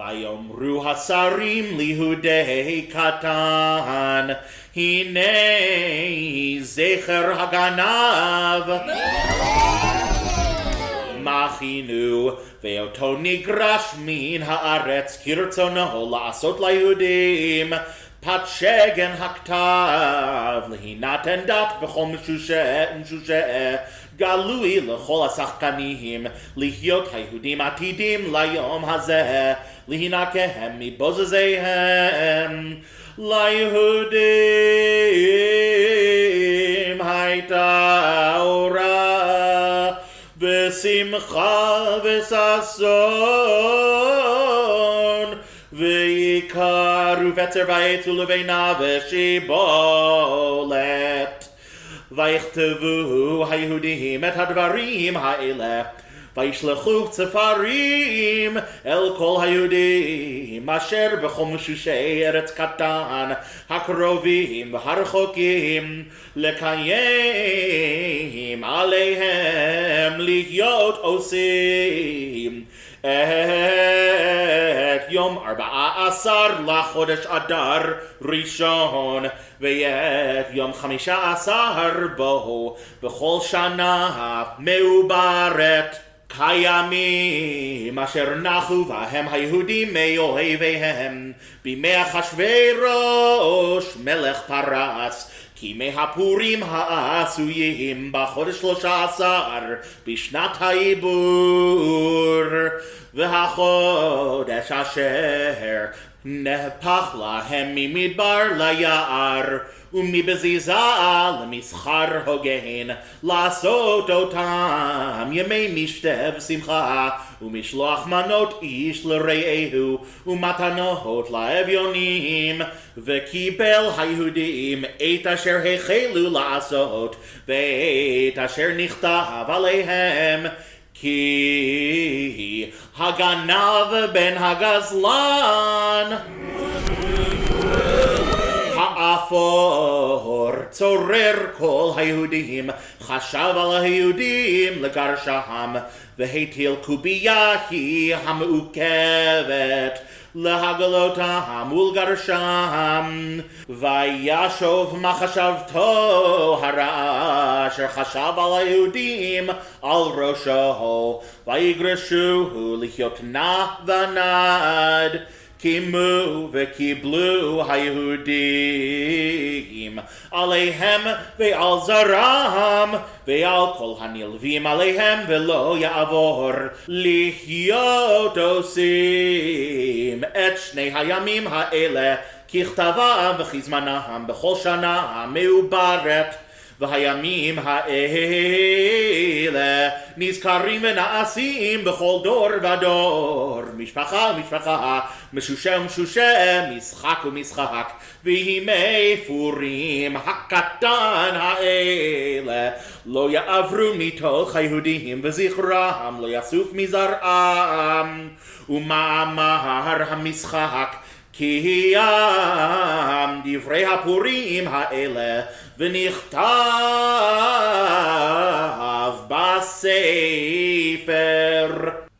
ויאמרו השרים ליהודי קטן, הנה זכר הגנב. מחינו, ואותו נגרש מן הארץ כרצונו לעשות ליהודים. פת שגן הכתב, להינתן דת בכל משושה ומשושה, גלוי לכל השחקנים, לחיות היהודים עתידים ליום הזה, להינקהם מבוזזיהם. ליהודים הייתה אורה, ושמחה וששון, ויקרו בצר ויצאו לבינה ושיבולת. ויכתבו היהודים את הדברים האלה. וישלחו צפרים אל כל היהודים אשר בכל משושי ארץ קטן הקרובים והרחוקים לקיים עליהם להיות עושים את יום ארבעה עשר לחודש אדר ראשון ואת יום חמישה עשר בו בכל שנה מעוברת קיימים אשר נחו בהם היהודים מאוהביהם בימי אחשוורוש מלך פרס כימי הפורים העשויים בחודש שלושה עשר בשנת העיבור והחודש אשר נהפך להם ממדבר ליער ומבזיזה למסחר הוגן לעשות אותם ימי משתה ושמחה ומשלוח מנות איש לרעהו ומתנות לאביונים וקיבל היהודים את אשר החלו לעשות ואת אשר נכתב עליהם כי הגנב בן הגזלן האפור צורר כל היהודים חשב על היהודים לגרשם והטיל קובייה היא המעוכבת להגלותם ולגרשם וישוב מחשבתו הרע אשר חשב על היהודים על ראשו ויגרשו לחיות נע ונד קימו וקיבלו היהודים עליהם ועל זרם ועל כל הנלווים עליהם ולא יעבור לחיות עושים את שני הימים האלה ככתבם וכזמנם בכל שנה מעוברת והימים האלה נזכרים ונעשים בכל דור ודור. משפחה משפחה משושה ומשושה משחק ומשחק. וימי פורים הקטן האלה לא יעברו מתוך היהודים וזכרם לא יסוף מזרעם. ומאמר המשחק כי ים דברי הפורים האלה ונכתב בספר